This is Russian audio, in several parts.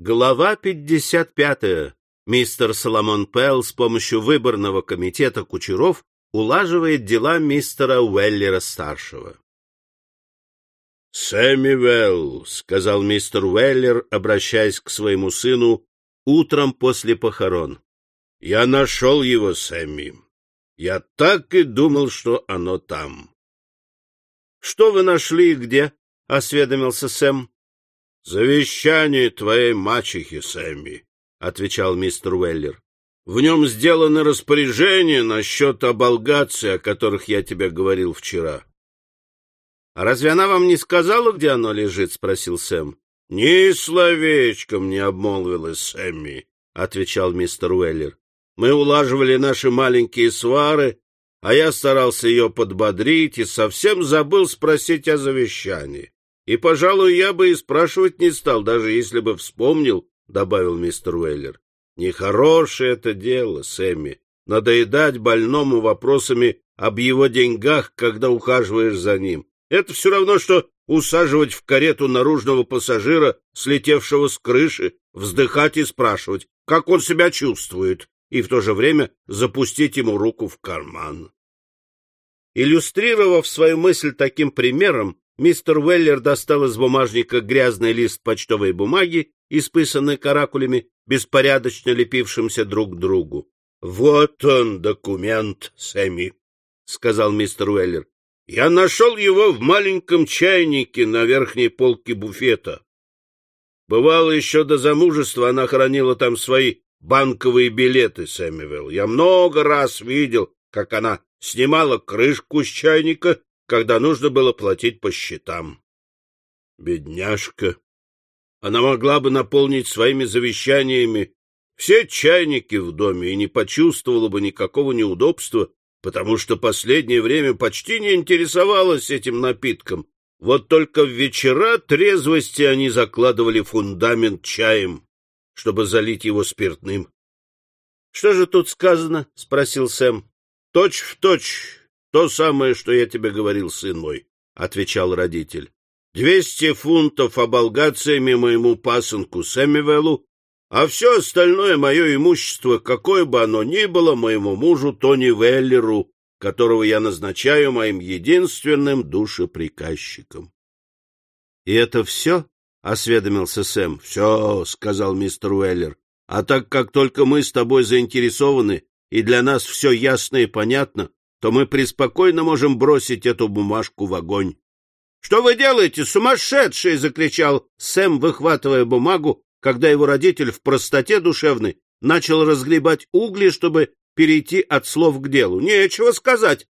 Глава 55. Мистер Соломон Пелл с помощью выборного комитета кучеров улаживает дела мистера Уэллера-старшего. «Сэмюэл», — сказал мистер Уэллер, обращаясь к своему сыну утром после похорон, — «я нашел его, Сэмми. Я так и думал, что оно там». «Что вы нашли и где?» — осведомился Сэм. «Завещание твоей мачехи, Сэмми», — отвечал мистер Уэллер. «В нем сделаны распоряжения насчет оболгаций, о которых я тебе говорил вчера». «А разве она вам не сказала, где оно лежит?» — спросил Сэм. «Ни словечком не обмолвилась Сэмми», — отвечал мистер Уэллер. «Мы улаживали наши маленькие свары, а я старался ее подбодрить и совсем забыл спросить о завещании. И, пожалуй, я бы и спрашивать не стал, даже если бы вспомнил, — добавил мистер Уэллер. Нехорошее это дело, Сэмми, надоедать больному вопросами об его деньгах, когда ухаживаешь за ним. Это все равно, что усаживать в карету наружного пассажира, слетевшего с крыши, вздыхать и спрашивать, как он себя чувствует, и в то же время запустить ему руку в карман. Иллюстрировав свою мысль таким примером, Мистер Уэллер достал из бумажника грязный лист почтовой бумаги, исписанный каракулями, беспорядочно лепившимся друг к другу. — Вот он, документ, Сэмми, — сказал мистер Уэллер. — Я нашел его в маленьком чайнике на верхней полке буфета. Бывало, еще до замужества она хранила там свои банковые билеты, Сэмюэл. Я много раз видел, как она снимала крышку с чайника когда нужно было платить по счетам. Бедняжка! Она могла бы наполнить своими завещаниями все чайники в доме и не почувствовала бы никакого неудобства, потому что последнее время почти не интересовалась этим напитком. Вот только в вечера трезвости они закладывали фундамент чаем, чтобы залить его спиртным. — Что же тут сказано? — спросил Сэм. — Точь в точь то самое, что я тебе говорил, сын мой, — отвечал родитель. — Двести фунтов оболгациями моему пасынку Сэмюэлу, а все остальное мое имущество, какое бы оно ни было, моему мужу Тони Веллеру, которого я назначаю моим единственным душеприказчиком. — И это все? — осведомился Сэм. — Все, — сказал мистер Уэллер. — А так как только мы с тобой заинтересованы, и для нас все ясно и понятно, то мы преспокойно можем бросить эту бумажку в огонь. — Что вы делаете, сумасшедший? — закричал Сэм, выхватывая бумагу, когда его родитель в простоте душевной начал разгребать угли, чтобы перейти от слов к делу. — Нечего сказать.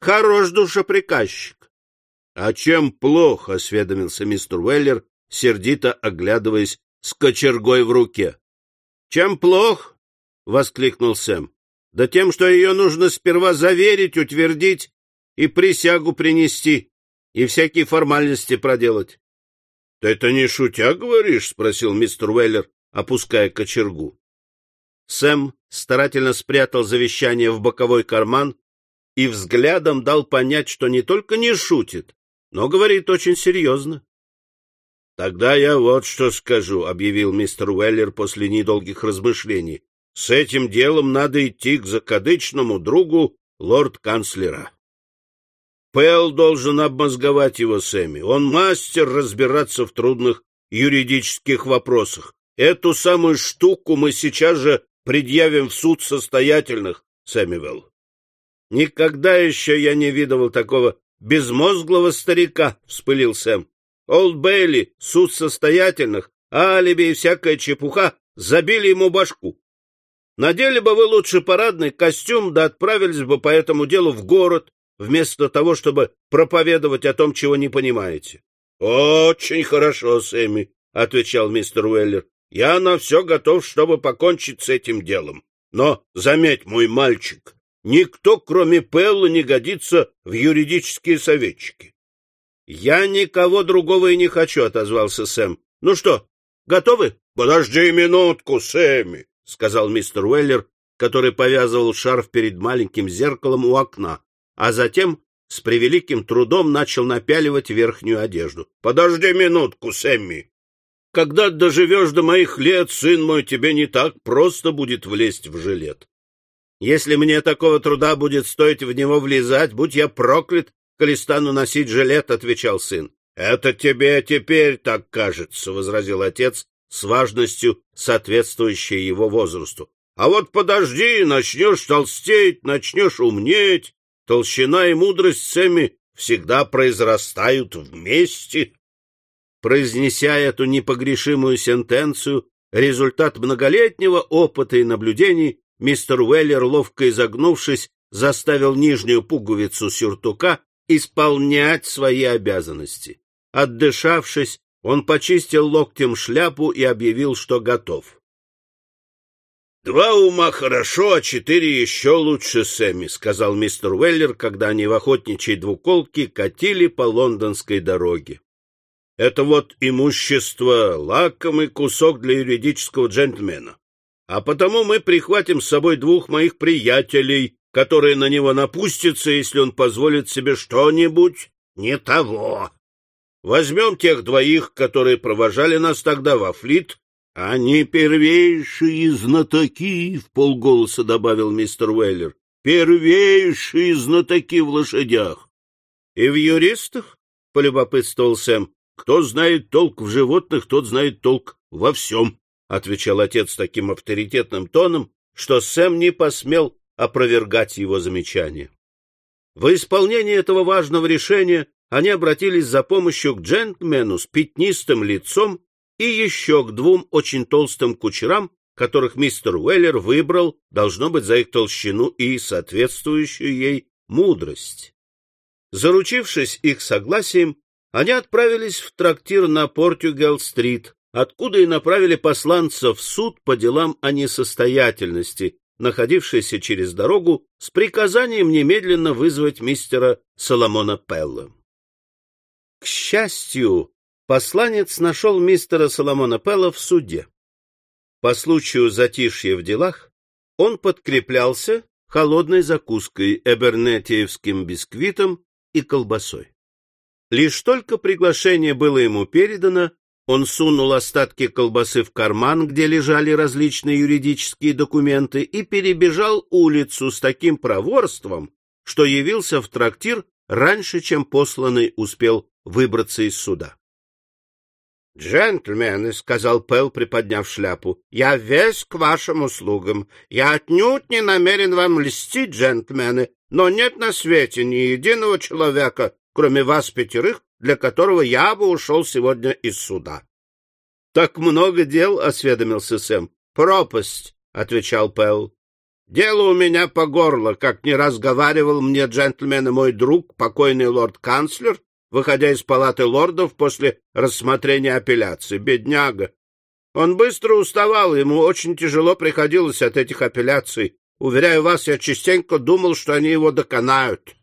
Хорош душеприказчик. — А чем плохо? — осведомился мистер Уэллер, сердито оглядываясь с кочергой в руке. — Чем плохо? — воскликнул Сэм да тем, что ее нужно сперва заверить, утвердить и присягу принести, и всякие формальности проделать. — Ты это не шутя говоришь? — спросил мистер Уэллер, опуская кочергу. Сэм старательно спрятал завещание в боковой карман и взглядом дал понять, что не только не шутит, но говорит очень серьезно. — Тогда я вот что скажу, — объявил мистер Уэллер после недолгих размышлений. С этим делом надо идти к закадычному другу лорд-канцлера. Пэл должен обмозговать его Сэмми. Он мастер разбираться в трудных юридических вопросах. Эту самую штуку мы сейчас же предъявим в суд состоятельных, Сэмюэл. Никогда еще я не видывал такого безмозглого старика, — вспылил Сэм. Олд Бейли, суд состоятельных, алиби и всякая чепуха забили ему башку. Надели бы вы лучше парадный костюм, да отправились бы по этому делу в город, вместо того, чтобы проповедовать о том, чего не понимаете. — Очень хорошо, Сэмми, — отвечал мистер Уэллер. — Я на все готов, чтобы покончить с этим делом. Но, заметь, мой мальчик, никто, кроме Пелла, не годится в юридические советчики. — Я никого другого и не хочу, — отозвался Сэм. — Ну что, готовы? — Подожди минутку, Сэмми, — сказал мистер Уэллер, который повязывал шарф перед маленьким зеркалом у окна, а затем с превеликим трудом начал напяливать верхнюю одежду. — Подожди минутку, Сэмми. Когда доживешь до моих лет, сын мой, тебе не так просто будет влезть в жилет. Если мне такого труда будет стоить в него влезать, будь я проклят, коли стану носить жилет, — отвечал сын. — Это тебе теперь так кажется, — возразил отец с важностью, соответствующей его возрасту. — А вот подожди, начнешь толстеть, начнешь умнеть. Толщина и мудрость Сэмми всегда произрастают вместе. Произнеся эту непогрешимую сентенцию, результат многолетнего опыта и наблюдений, мистер Уэллер, ловко изогнувшись, заставил нижнюю пуговицу сюртука исполнять свои обязанности. Отдышавшись, он почистил локтем шляпу и объявил, что готов. — Два ума хорошо, а четыре еще лучше, Сэмми, — сказал мистер Уэллер, когда они в охотничьей двуколке катили по лондонской дороге. — Это вот имущество, лакомый кусок для юридического джентльмена. А потому мы прихватим с собой двух моих приятелей, которые на него напустятся, если он позволит себе что-нибудь не того. Возьмем тех двоих, которые провожали нас тогда во флит. — Они первейшие знатоки, — в полголоса добавил мистер Уэллер. — Первейшие знатоки в лошадях. — И в юристах? — полюбопытствовал Сэм. — Кто знает толк в животных, тот знает толк во всем, — отвечал отец таким авторитетным тоном, что Сэм не посмел опровергать его замечание. В исполнении этого важного решения они обратились за помощью к джентльмену с пятнистым лицом и еще к двум очень толстым кучерам, которых мистер Уэллер выбрал, должно быть, за их толщину и соответствующую ей мудрость. Заручившись их согласием, они отправились в трактир на Портюгал-стрит, откуда и направили посланца в суд по делам о несостоятельности, находившийся через дорогу, с приказанием немедленно вызвать мистера Соломона Пелла. К счастью, посланец нашел мистера Соломона Пелла в суде. По случаю затишья в делах он подкреплялся холодной закуской, эбернетиевским бисквитом и колбасой. Лишь только приглашение было ему передано, он сунул остатки колбасы в карман, где лежали различные юридические документы, и перебежал улицу с таким проворством, что явился в трактир раньше, чем посланный успел выбраться из суда. — Джентльмены, — сказал Пэл, приподняв шляпу, — я весь к вашим услугам. Я отнюдь не намерен вам льстить, джентльмены, но нет на свете ни единого человека, кроме вас пятерых, для которого я бы ушел сегодня из суда. — Так много дел, — осведомился Сэм. — Пропасть, — отвечал Пэл. — Дело у меня по горло, как не разговаривал мне джентльмен и мой друг, покойный лорд-канцлер, выходя из палаты лордов после рассмотрения апелляции. Бедняга! Он быстро уставал, ему очень тяжело приходилось от этих апелляций. Уверяю вас, я частенько думал, что они его доконают.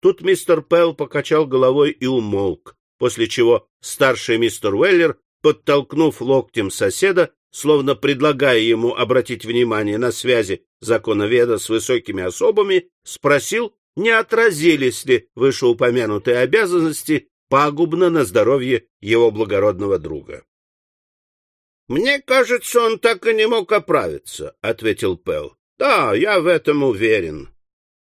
Тут мистер Пэл покачал головой и умолк, после чего старший мистер Уэллер, подтолкнув локтем соседа, словно предлагая ему обратить внимание на связи законоведа с высокими особами, спросил, не отразились ли вышеупомянутые обязанности пагубно на здоровье его благородного друга. — Мне кажется, он так и не мог оправиться, — ответил Пэл. — Да, я в этом уверен.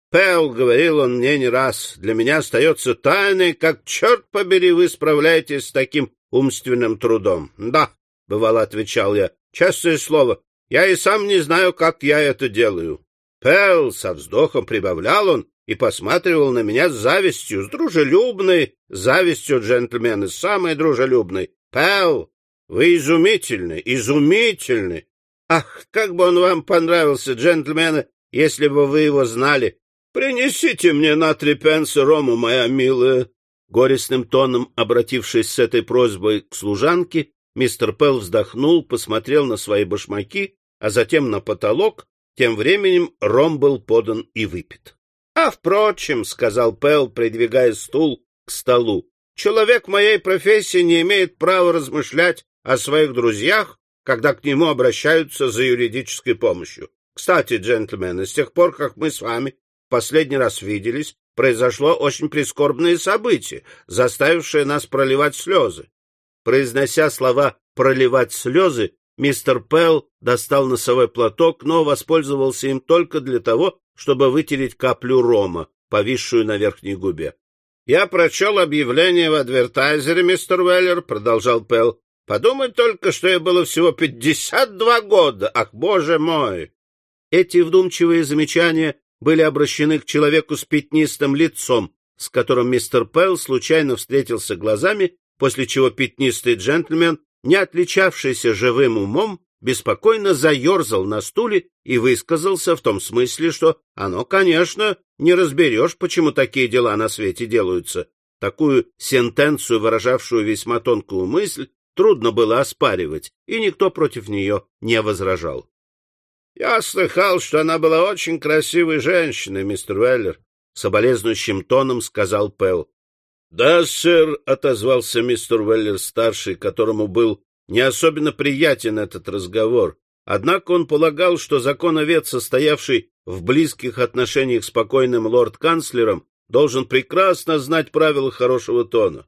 Пэл, говорил он мне не раз, для меня остается тайной, как, черт побери, вы справляетесь с таким умственным трудом. Да, — бывало отвечал я, — честное слово, я и сам не знаю, как я это делаю. Пэл, со вздохом прибавлял он, и посматривал на меня с завистью, с дружелюбной завистью джентльмены, самой дружелюбной. Пэл, вы изумительны, изумительны. Ах, как бы он вам понравился, джентльмены, если бы вы его знали. Принесите мне на три пенса рому, моя милая. Горестным тоном, обратившись с этой просьбой к служанке, мистер Пелл вздохнул, посмотрел на свои башмаки, а затем на потолок. Тем временем ром был подан и выпит. — А, впрочем, — сказал Пелл, придвигая стул к столу, — человек моей профессии не имеет права размышлять о своих друзьях, когда к нему обращаются за юридической помощью. Кстати, джентльмены, с тех пор, как мы с вами последний раз виделись, произошло очень прискорбное событие, заставившее нас проливать слезы. Произнося слова проливать слезы, мистер Пелл достал носовой платок, но воспользовался им только для того, чтобы вытереть каплю рома, повисшую на верхней губе. — Я прочел объявление в адвертайзере, мистер Уэллер, — продолжал Пелл. — Подумать только, что я было всего пятьдесят два года. Ах, боже мой! Эти вдумчивые замечания были обращены к человеку с пятнистым лицом, с которым мистер Пелл случайно встретился глазами, после чего пятнистый джентльмен, не отличавшийся живым умом, беспокойно заерзал на стуле и высказался в том смысле, что оно, конечно, не разберешь, почему такие дела на свете делаются. Такую сентенцию, выражавшую весьма тонкую мысль, трудно было оспаривать, и никто против нее не возражал. — Я слыхал, что она была очень красивой женщиной, мистер Веллер, — соболезнующим тоном сказал Пэл. — Да, сэр, — отозвался мистер Веллер-старший, которому был не особенно приятен этот разговор. Однако он полагал, что законовед, состоявший в близких отношениях с покойным лорд-канцлером, должен прекрасно знать правила хорошего тона.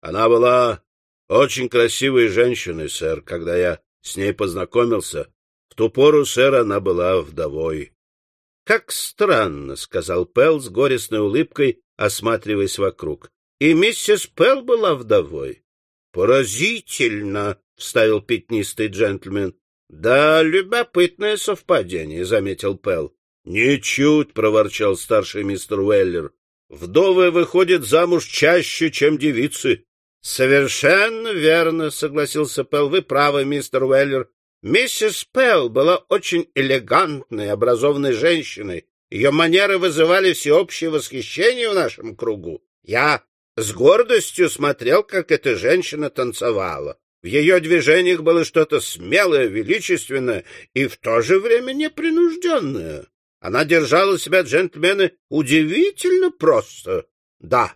Она была очень красивой женщиной, сэр, когда я с ней познакомился. В ту пору, сэр, она была вдовой. — Как странно, — сказал Пелл с горестной улыбкой, осматриваясь вокруг. — И миссис Пелл была вдовой. — Поразительно, — вставил пятнистый джентльмен. — Да, любопытное совпадение, — заметил Пэл. — Ничуть, — проворчал старший мистер Уэллер. — Вдовы выходят замуж чаще, чем девицы. — Совершенно верно, — согласился Пэл. — Вы правы, мистер Уэллер. Миссис Пэл была очень элегантной, образованной женщиной. Ее манеры вызывали всеобщее восхищение в нашем кругу. Я с гордостью смотрел, как эта женщина танцевала. В ее движениях было что-то смелое, величественное и в то же время непринужденное. Она держала себя, джентльмены, удивительно просто. Да.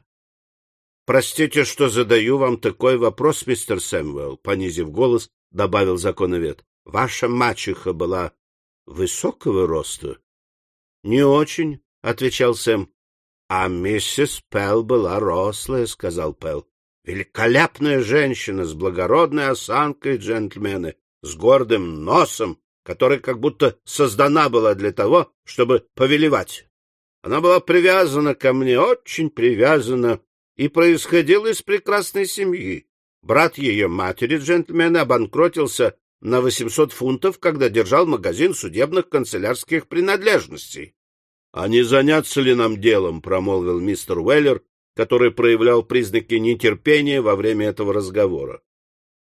— Простите, что задаю вам такой вопрос, мистер Сэмвелл, — понизив голос, добавил законовед. — Ваша мачеха была высокого роста? — Не очень, — отвечал Сэм. — А миссис Пелл была рослая, — сказал Пелл. Великолепная женщина с благородной осанкой, джентльмены, с гордым носом, которая как будто создана была для того, чтобы повелевать. Она была привязана ко мне, очень привязана, и происходила из прекрасной семьи. Брат ее матери, джентльмены, обанкротился на 800 фунтов, когда держал магазин судебных канцелярских принадлежностей. — А не заняться ли нам делом? — промолвил мистер Уэллер, который проявлял признаки нетерпения во время этого разговора.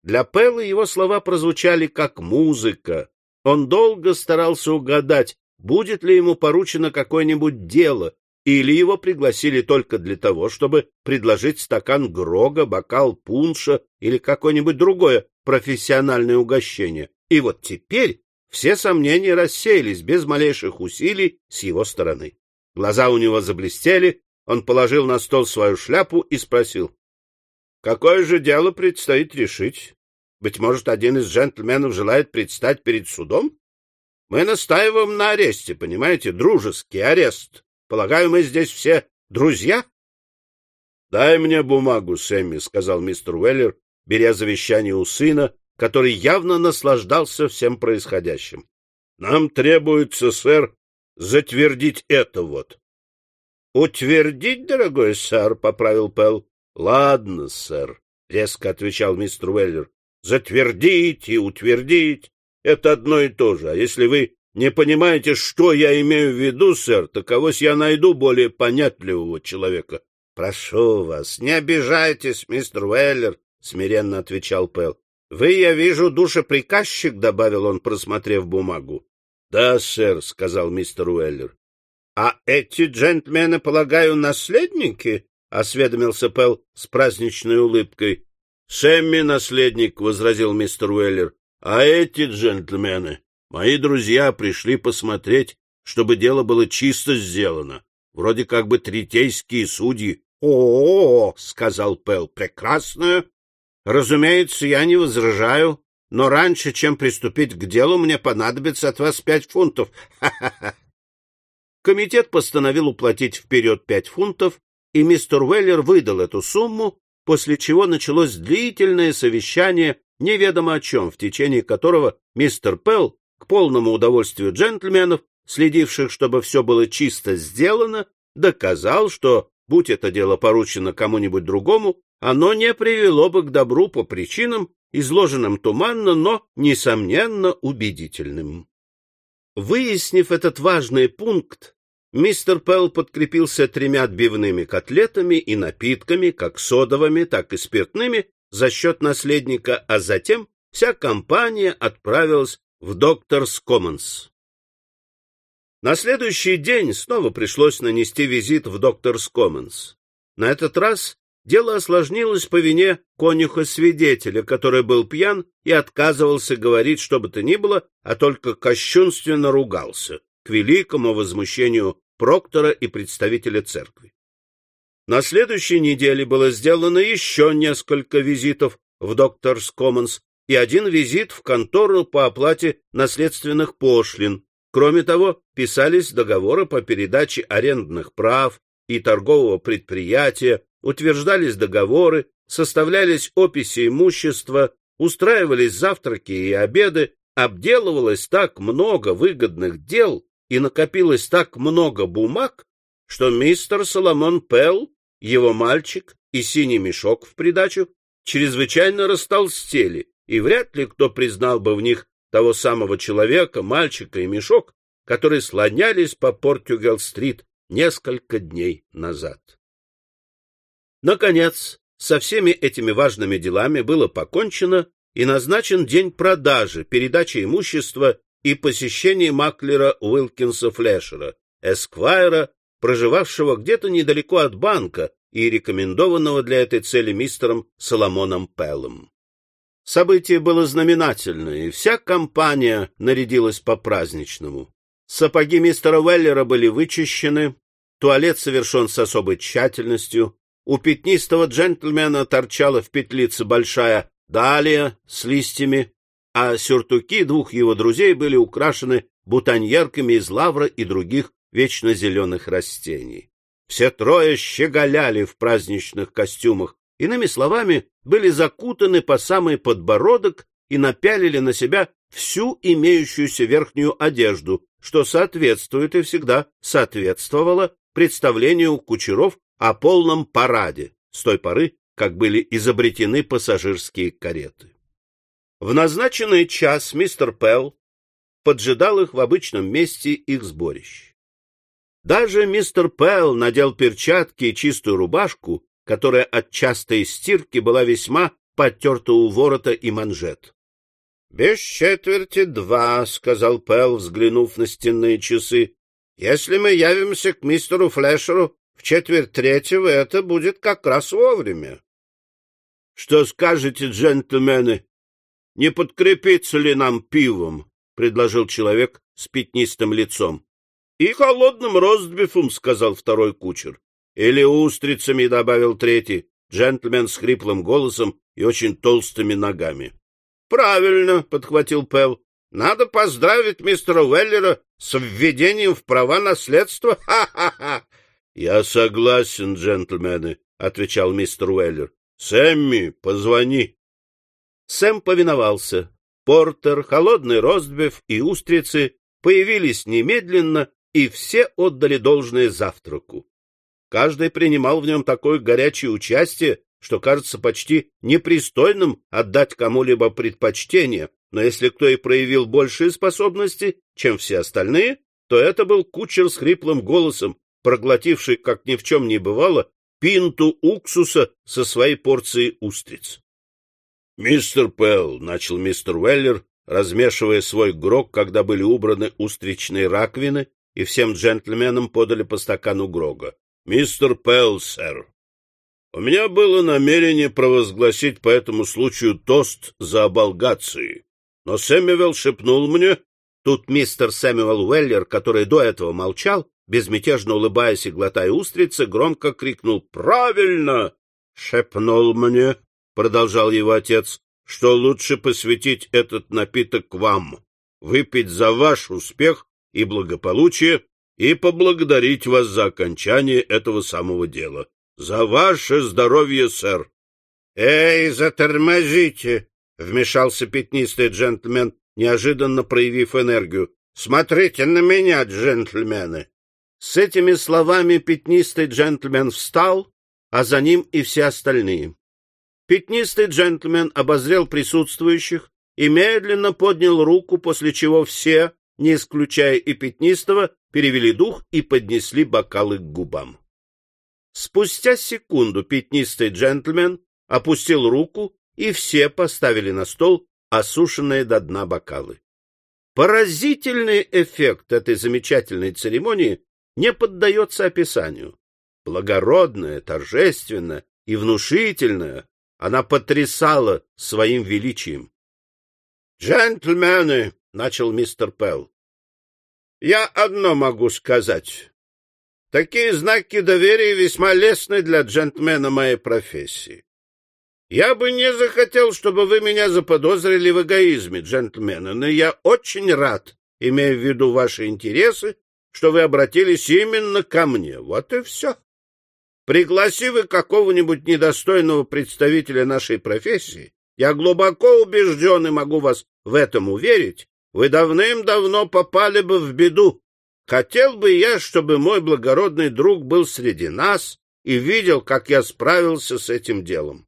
Для Пэлла его слова прозвучали как музыка. Он долго старался угадать, будет ли ему поручено какое-нибудь дело, или его пригласили только для того, чтобы предложить стакан грога, бокал пунша или какое-нибудь другое профессиональное угощение. И вот теперь все сомнения рассеялись без малейших усилий с его стороны. Глаза у него заблестели, он положил на стол свою шляпу и спросил. — Какое же дело предстоит решить? Быть может, один из джентльменов желает предстать перед судом? Мы настаиваем на аресте, понимаете, дружеский арест. Полагаю, мы здесь все друзья? — Дай мне бумагу, Сэмми, — сказал мистер Уэллер, беря завещание у сына, который явно наслаждался всем происходящим. — Нам требуется, сэр, затвердить это вот. — Утвердить, дорогой сэр, — поправил Пэл. — Ладно, сэр, — резко отвечал мистер Уэллер. — Затвердить и утвердить — это одно и то же. А если вы не понимаете, что я имею в виду, сэр, то когось я найду более понятливого человека. — Прошу вас, не обижайтесь, мистер Уэллер, — смиренно отвечал Пэл. — Вы, я вижу, душеприказчик, — добавил он, просмотрев бумагу. — Да, сэр, — сказал мистер Уэллер. — А эти джентльмены, полагаю, наследники? — осведомился Пэл с праздничной улыбкой. — Сэмми наследник, — возразил мистер Уэллер. — А эти джентльмены, мои друзья, пришли посмотреть, чтобы дело было чисто сделано. Вроде как бы третейские судьи. О — -о, -о сказал Пэл, — прекрасное. Разумеется, я не возражаю, но раньше, чем приступить к делу, мне понадобится от вас пять фунтов. Комитет постановил уплатить вперед пять фунтов, и мистер Уэллер выдал эту сумму, после чего началось длительное совещание неведомо о чем, в течение которого мистер Пелл, к полному удовольствию джентльменов, следивших, чтобы все было чисто сделано, доказал, что, будь это дело поручено кому-нибудь другому, оно не привело бы к добру по причинам, изложенным туманно, но, несомненно, убедительным. Выяснив этот важный пункт, мистер Пелл подкрепился тремя отбивными котлетами и напитками, как содовыми, так и спиртными, за счет наследника, а затем вся компания отправилась в Докторс Коммонс. На следующий день снова пришлось нанести визит в Докторс Коммонс. На этот раз дело осложнилось по вине конюха-свидетеля, который был пьян и отказывался говорить что бы то ни было, а только кощунственно ругался, к великому возмущению проктора и представителя церкви. На следующей неделе было сделано еще несколько визитов в Докторс Коммонс и один визит в контору по оплате наследственных пошлин. Кроме того, писались договоры по передаче арендных прав и торгового предприятия, утверждались договоры, составлялись описи имущества, устраивались завтраки и обеды, обделывалось так много выгодных дел и накопилось так много бумаг, что мистер Соломон Пелл его мальчик и синий мешок в придачу чрезвычайно растолстели, и вряд ли кто признал бы в них того самого человека, мальчика и мешок, которые слонялись по Портюгал-стрит несколько дней назад. Наконец, со всеми этими важными делами было покончено и назначен день продажи, передачи имущества и посещения маклера Уилкинса Флешера, эсквайра проживавшего где-то недалеко от банка и рекомендованного для этой цели мистером Соломоном Пеллом. Событие было знаменательное, и вся компания нарядилась по-праздничному. Сапоги мистера Веллера были вычищены, туалет совершен с особой тщательностью, у пятнистого джентльмена торчала в петлице большая далия с листьями, а сюртуки двух его друзей были украшены бутоньерками из лавра и других вечно зеленых растений. Все трое щеголяли в праздничных костюмах, иными словами, были закутаны по самый подбородок и напялили на себя всю имеющуюся верхнюю одежду, что соответствует и всегда соответствовало представлению кучеров о полном параде, с той поры, как были изобретены пассажирские кареты. В назначенный час мистер Пелл поджидал их в обычном месте их сборищ. Даже мистер Пэл надел перчатки и чистую рубашку, которая от частой стирки была весьма потерта у ворота и манжет. — Без четверти два, — сказал Пэл, взглянув на стенные часы. — Если мы явимся к мистеру Флешеру в четверть третьего, это будет как раз вовремя. — Что скажете, джентльмены? Не подкрепиться ли нам пивом? — предложил человек с пятнистым лицом. — И холодным ростбифом, — сказал второй кучер. — Или устрицами, — добавил третий, джентльмен с хриплым голосом и очень толстыми ногами. — Правильно, — подхватил Пэл. — Надо поздравить мистера Уэллера с введением в права наследства. Ха-ха-ха! — Я согласен, джентльмены, — отвечал мистер Уэллер. — Сэмми, позвони. Сэм повиновался. Портер, холодный ростбиф и устрицы появились немедленно и все отдали должное завтраку. Каждый принимал в нем такое горячее участие, что кажется почти непристойным отдать кому-либо предпочтение, но если кто и проявил большие способности, чем все остальные, то это был кучер с хриплым голосом, проглотивший, как ни в чем не бывало, пинту уксуса со своей порцией устриц. — Мистер Пелл, — начал мистер Уэллер, размешивая свой грог, когда были убраны устричные раковины и всем джентльменам подали по стакану Грога. — Мистер Пелл, сэр, у меня было намерение провозгласить по этому случаю тост за оболгации, но Сэмюэл шепнул мне... Тут мистер Сэмюэл Уэллер, который до этого молчал, безмятежно улыбаясь и глотая устрицы, громко крикнул «Правильно!» «Шепнул мне», — продолжал его отец, — «что лучше посвятить этот напиток вам, выпить за ваш успех и благополучие и поблагодарить вас за окончание этого самого дела. За ваше здоровье, сэр. — Эй, затормозите! — вмешался пятнистый джентльмен, неожиданно проявив энергию. — Смотрите на меня, джентльмены! С этими словами пятнистый джентльмен встал, а за ним и все остальные. Пятнистый джентльмен обозрел присутствующих и медленно поднял руку, после чего все, не исключая и пятнистого, перевели дух и поднесли бокалы к губам. Спустя секунду пятнистый джентльмен опустил руку, и все поставили на стол осушенные до дна бокалы. Поразительный эффект этой замечательной церемонии не поддается описанию. Благородная, торжественная и внушительная, она потрясала своим величием. «Джентльмены!» — начал мистер Пелл. «Я одно могу сказать. Такие знаки доверия весьма лестны для джентльмена моей профессии. Я бы не захотел, чтобы вы меня заподозрили в эгоизме, джентльмены, но я очень рад, имея в виду ваши интересы, что вы обратились именно ко мне. Вот и все. Пригласи вы какого-нибудь недостойного представителя нашей профессии, я глубоко убежден и могу вас в этом уверить, вы давным-давно попали бы в беду. Хотел бы я, чтобы мой благородный друг был среди нас и видел, как я справился с этим делом.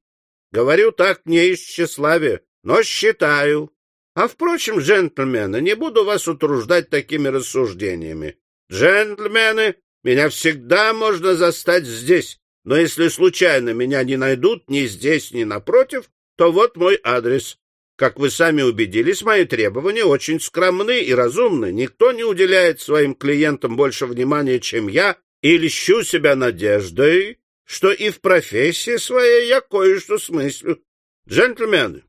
Говорю так не из тщеславия, но считаю. А, впрочем, джентльмены, не буду вас утруждать такими рассуждениями. Джентльмены, меня всегда можно застать здесь, но если случайно меня не найдут ни здесь, ни напротив, то вот мой адрес. Как вы сами убедились, мои требования очень скромны и разумны. Никто не уделяет своим клиентам больше внимания, чем я, и льщу себя надеждой, что и в профессии своей я кое-что смыслю. Джентльмены,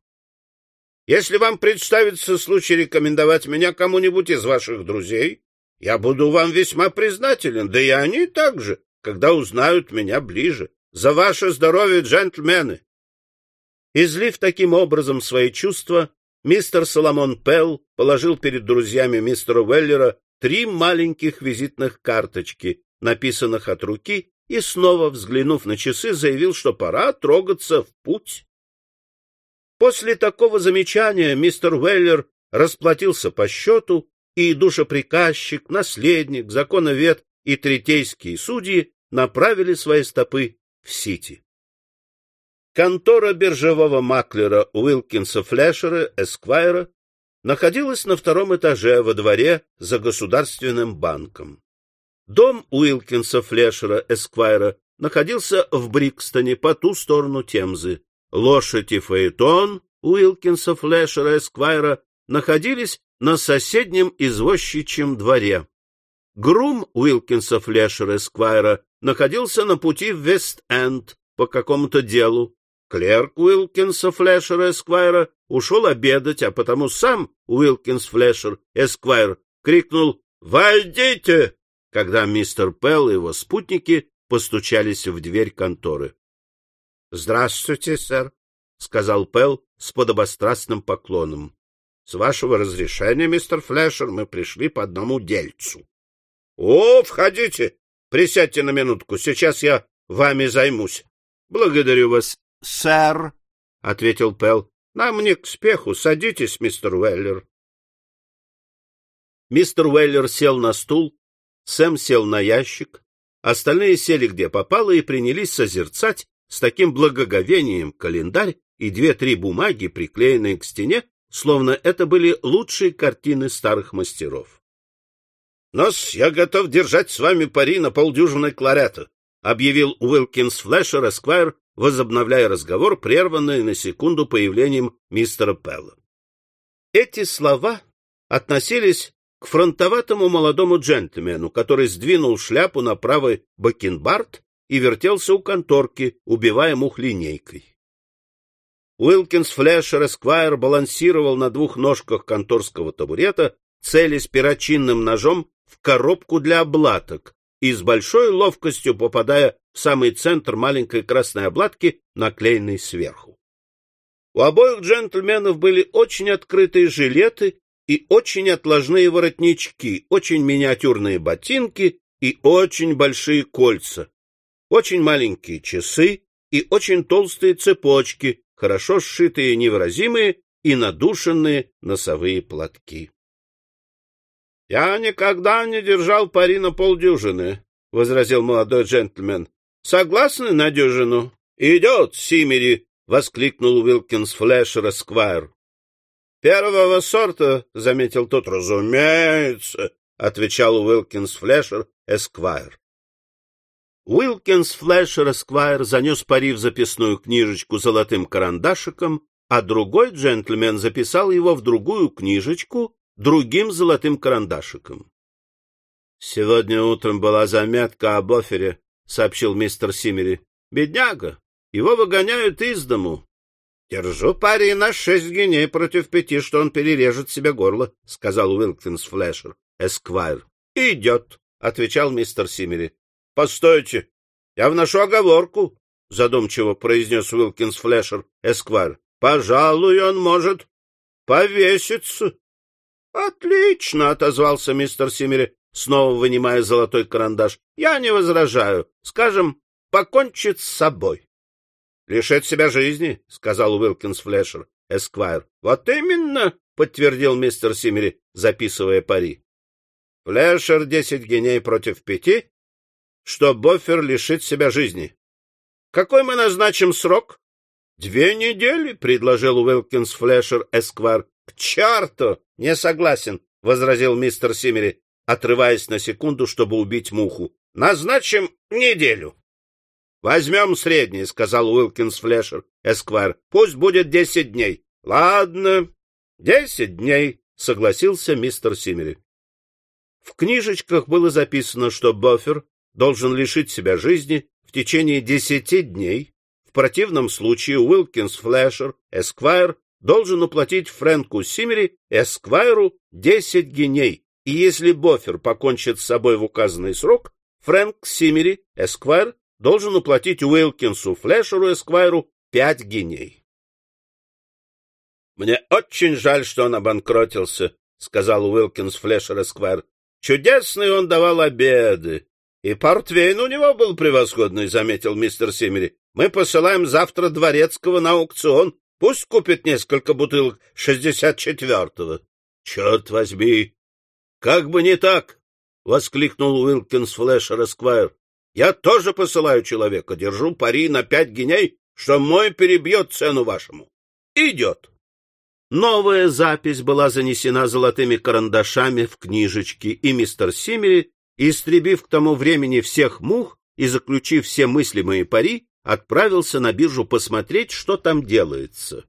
если вам представится случай рекомендовать меня кому-нибудь из ваших друзей, я буду вам весьма признателен, да и они также, когда узнают меня ближе. За ваше здоровье, джентльмены! Излив таким образом свои чувства, мистер Соломон Пелл положил перед друзьями мистера Веллера три маленьких визитных карточки, написанных от руки, и, снова взглянув на часы, заявил, что пора трогаться в путь. После такого замечания мистер Веллер расплатился по счету, и душеприказчик, наследник, законовед и третейские судьи направили свои стопы в Сити. Контора биржевого маклера Уилкинса Флешера, Эсквайра, находилась на втором этаже во дворе за Государственным банком. Дом Уилкинса Флешера, Эсквайра, находился в Брикстоне по ту сторону Темзы. Лошадь и фаэтон Уилкинса Флешера, Эсквайра, находились на соседнем извозчичьем дворе. Грум Уилкинса Флешера, Эсквайра, находился на пути в Вест-Энд по какому-то делу. Клерк Уилкинса Флешера Эсквайра ушел обедать, а потому сам Уилкинс Флешер Эсквайр крикнул «Войдите!», когда мистер Пелл и его спутники постучались в дверь конторы. — Здравствуйте, сэр, — сказал Пелл с подобострастным поклоном. — С вашего разрешения, мистер Флешер, мы пришли по одному дельцу. — О, входите! Присядьте на минутку, сейчас я вами займусь. — Благодарю вас, — Сэр, — ответил Пэл, — нам не к спеху. Садитесь, мистер Уэллер. Мистер Уэллер сел на стул, Сэм сел на ящик, остальные сели где попало и принялись созерцать с таким благоговением календарь и две-три бумаги, приклеенные к стене, словно это были лучшие картины старых мастеров. — Нос, я готов держать с вами пари на полдюжины кларета, — объявил Уилкинс Флешер Эсквайр возобновляя разговор, прерванный на секунду появлением мистера Пелла. Эти слова относились к фронтоватому молодому джентльмену, который сдвинул шляпу на правый бакенбард и вертелся у конторки, убивая мух линейкой. Уилкинс Флешер Эсквайр балансировал на двух ножках конторского табурета, целясь перочинным ножом в коробку для облаток и с большой ловкостью попадая в самый центр маленькой красной обладки, наклеенной сверху. У обоих джентльменов были очень открытые жилеты и очень отложные воротнички, очень миниатюрные ботинки и очень большие кольца, очень маленькие часы и очень толстые цепочки, хорошо сшитые невыразимые и надушенные носовые платки. — Я никогда не держал пари на полдюжины, — возразил молодой джентльмен. — Согласны на дюжину? — Идет, Симери! — воскликнул Уилкинс Флешер Эсквайр. — Первого сорта, — заметил тот. — Разумеется, — отвечал Уилкинс Флешер Эсквайр. Уилкинс Флешер Эсквайр занес пари в записную книжечку золотым карандашиком, а другой джентльмен записал его в другую книжечку другим золотым карандашиком. — Сегодня утром была заметка об офере, — сообщил мистер Симери. — Бедняга, его выгоняют из дому. — Держу пари на шесть геней против пяти, что он перережет себе горло, — сказал Уилкинс Флешер, эсквайр. — Идет, — отвечал мистер Симери. — Постойте, я вношу оговорку, — задумчиво произнес Уилкинс Флешер, эсквайр. — Пожалуй, он может повеситься. — Отлично, — отозвался мистер Симери, снова вынимая золотой карандаш. — Я не возражаю. Скажем, покончит с собой. — Лишит себя жизни, — сказал Уилкинс Флешер, эсквайр. — Вот именно, — подтвердил мистер Симери, записывая пари. — Флешер десять геней против пяти, что Боффер лишит себя жизни. — Какой мы назначим срок? — Две недели, — предложил Уилкинс Флешер Эсквайр. — К черту! Не согласен, — возразил мистер Симери, отрываясь на секунду, чтобы убить муху. — Назначим неделю. — Возьмем средний, — сказал Уилкинс Флешер Эсквайр. — Пусть будет десять дней. — Ладно, десять дней, — согласился мистер Симери. В книжечках было записано, что Боффер должен лишить себя жизни в течение десяти дней, противном случае Уилкинс Флешер, Эсквайр, должен уплатить Фрэнку Симери, Эсквайру, десять геней, и если Бофер покончит с собой в указанный срок, Фрэнк Симери, Эсквайр, должен уплатить Уилкинсу Флешеру, Эсквайру, пять геней. — Мне очень жаль, что он обанкротился, — сказал Уилкинс Флешер, Эсквайр. — Чудесные он давал обеды. — И портвейн у него был превосходный, — заметил мистер Симери. Мы посылаем завтра Дворецкого на аукцион. Пусть купит несколько бутылок шестьдесят четвертого. — Черт возьми! Как бы не так! — воскликнул Уилкинс Флешер Эсквайр. — Я тоже посылаю человека, держу пари на пять геней, что мой перебьет цену вашему. Идет. Новая запись была занесена золотыми карандашами в книжечки, и мистер Симери, истребив к тому времени всех мух и заключив все мыслимые пари, отправился на биржу посмотреть, что там делается.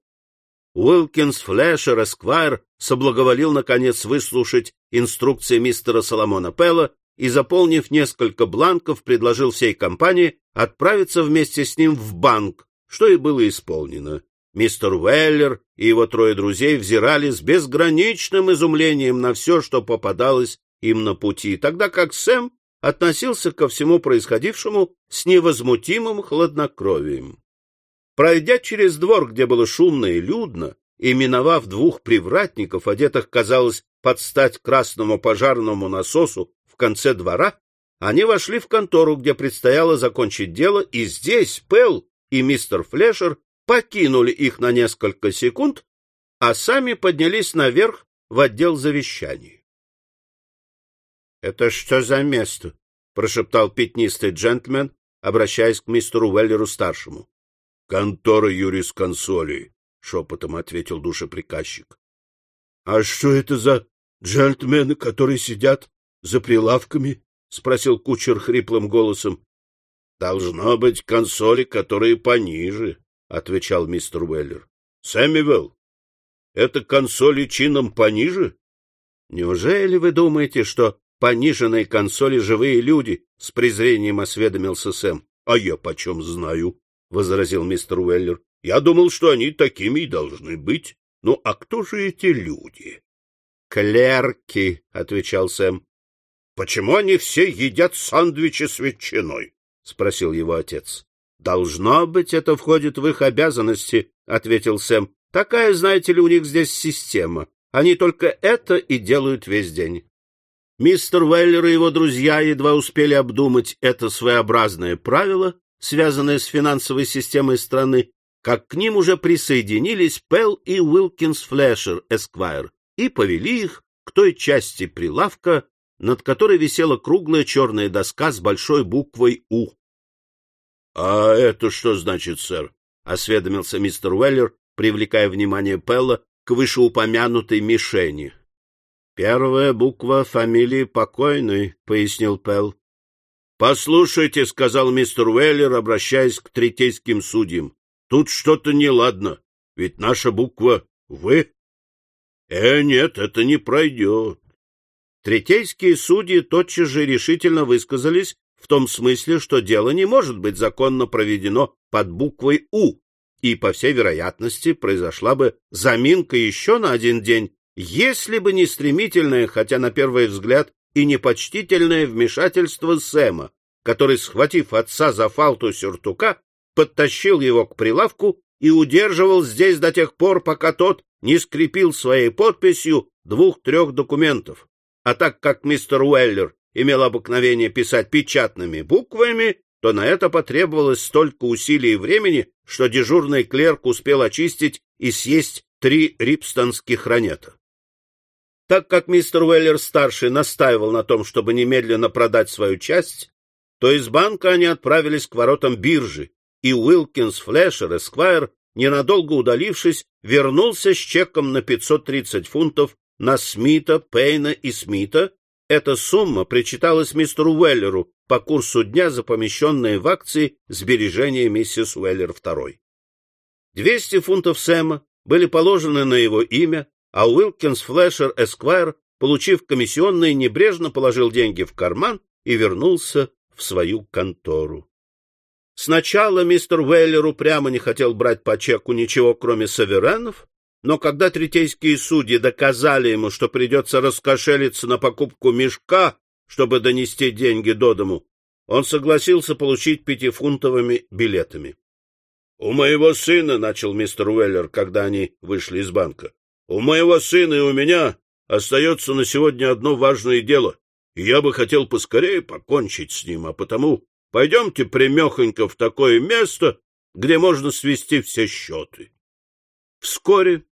Уилкинс Флешер Эсквайр соблаговолил, наконец, выслушать инструкции мистера Соломона Пелла и, заполнив несколько бланков, предложил всей компании отправиться вместе с ним в банк, что и было исполнено. Мистер Уэллер и его трое друзей взирали с безграничным изумлением на все, что попадалось им на пути, тогда как Сэм относился ко всему происходившему с невозмутимым хладнокровием. Пройдя через двор, где было шумно и людно, и миновав двух привратников, одетых, казалось, под стать красному пожарному насосу в конце двора, они вошли в контору, где предстояло закончить дело, и здесь Пэл и мистер Флешер покинули их на несколько секунд, а сами поднялись наверх в отдел завещаний. — Это что за место? — прошептал пятнистый джентльмен, обращаясь к мистеру Уэллеру-старшему. — Контора юрисконсоли, — шепотом ответил душеприказчик. — А что это за джентльмены, которые сидят за прилавками? — спросил кучер хриплым голосом. — Должно быть консоли, которые пониже, — отвечал мистер Уэллер. — Сэмюэл, это консоли чином пониже? Неужели вы думаете, что пониженной консоли живые люди, — с презрением осведомился Сэм. — А я почем знаю, — возразил мистер Уэллер. — Я думал, что они такими и должны быть. Ну, а кто же эти люди? — Клерки, — отвечал Сэм. — Почему они все едят сандвичи с ветчиной? — спросил его отец. — Должно быть, это входит в их обязанности, — ответил Сэм. — Такая, знаете ли, у них здесь система. Они только это и делают весь день. Мистер Уэллер и его друзья едва успели обдумать это своеобразное правило, связанное с финансовой системой страны, как к ним уже присоединились Пелл и Уилкинс Флешер, Эсквайр, и повели их к той части прилавка, над которой висела круглая черная доска с большой буквой «У». — А это что значит, сэр? — осведомился мистер Уэллер, привлекая внимание Пелла к вышеупомянутой мишени. — Первая буква фамилии покойной, — пояснил Пелл. — Послушайте, — сказал мистер Уэллер, обращаясь к третейским судьям, — тут что-то неладно, ведь наша буква «В». — Э, нет, это не пройдет. Третейские судьи тотчас же решительно высказались в том смысле, что дело не может быть законно проведено под буквой «У», и, по всей вероятности, произошла бы заминка еще на один день, если бы не стремительное, хотя на первый взгляд и непочтительное вмешательство Сэма, который, схватив отца за фалту сюртука, подтащил его к прилавку и удерживал здесь до тех пор, пока тот не скрепил своей подписью двух-трех документов. А так как мистер Уэллер имел обыкновение писать печатными буквами, то на это потребовалось столько усилий и времени, что дежурный клерк успел очистить и съесть три рипстонских ранета. Так как мистер Уэллер-старший настаивал на том, чтобы немедленно продать свою часть, то из банка они отправились к воротам биржи, и Уилкинс Флешер Эсквайр, ненадолго удалившись, вернулся с чеком на 530 фунтов на Смита, Пейна и Смита. Эта сумма причиталась мистеру Уэллеру по курсу дня за помещенные в акции сбережения миссис Уэллер II. 200 фунтов Сэма были положены на его имя, а Уилкинс Флешер Эсквайр, получив комиссионные, небрежно положил деньги в карман и вернулся в свою контору. Сначала мистер Уэллер упрямо не хотел брать по чеку ничего, кроме саверенов, но когда третейские судьи доказали ему, что придется раскошелиться на покупку мешка, чтобы донести деньги до дому, он согласился получить пятифунтовыми билетами. — У моего сына, — начал мистер Уэллер, когда они вышли из банка, — у моего сына и у меня остается на сегодня одно важное дело, и я бы хотел поскорее покончить с ним, а потому пойдемте прямехонько в такое место, где можно свести все счеты. Вскоре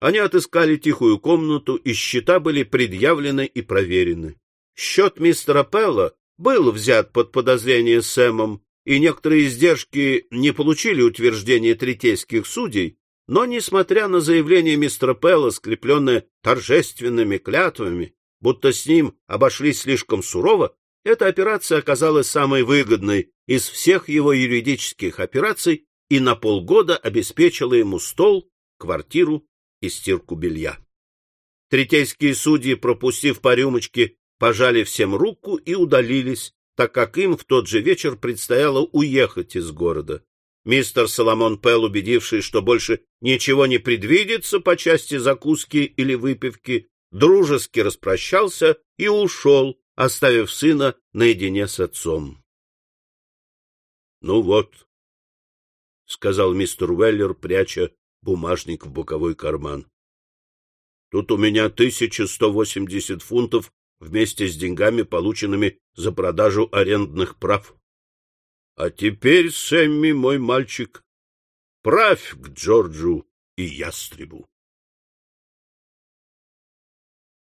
они отыскали тихую комнату, и счета были предъявлены и проверены. Счет мистера Пелла был взят под подозрение Сэмом, и некоторые издержки не получили утверждения третейских судей, но, несмотря на заявление мистера Пелла, скрепленное торжественными клятвами, будто с ним обошлись слишком сурово, эта операция оказалась самой выгодной из всех его юридических операций и на полгода обеспечила ему стол, квартиру и стирку белья. Третейские судьи, пропустив по рюмочке, пожали всем руку и удалились, так как им в тот же вечер предстояло уехать из города. Мистер Соломон Пелл, убедившись, что больше ничего не предвидится по части закуски или выпивки, дружески распрощался и ушел, оставив сына наедине с отцом. — Ну вот, — сказал мистер Уэллер, пряча бумажник в боковой карман. — Тут у меня тысяча сто восемьдесят фунтов вместе с деньгами, полученными за продажу арендных прав. А теперь, Сэмми, мой мальчик, правь к Джорджу и ястребу.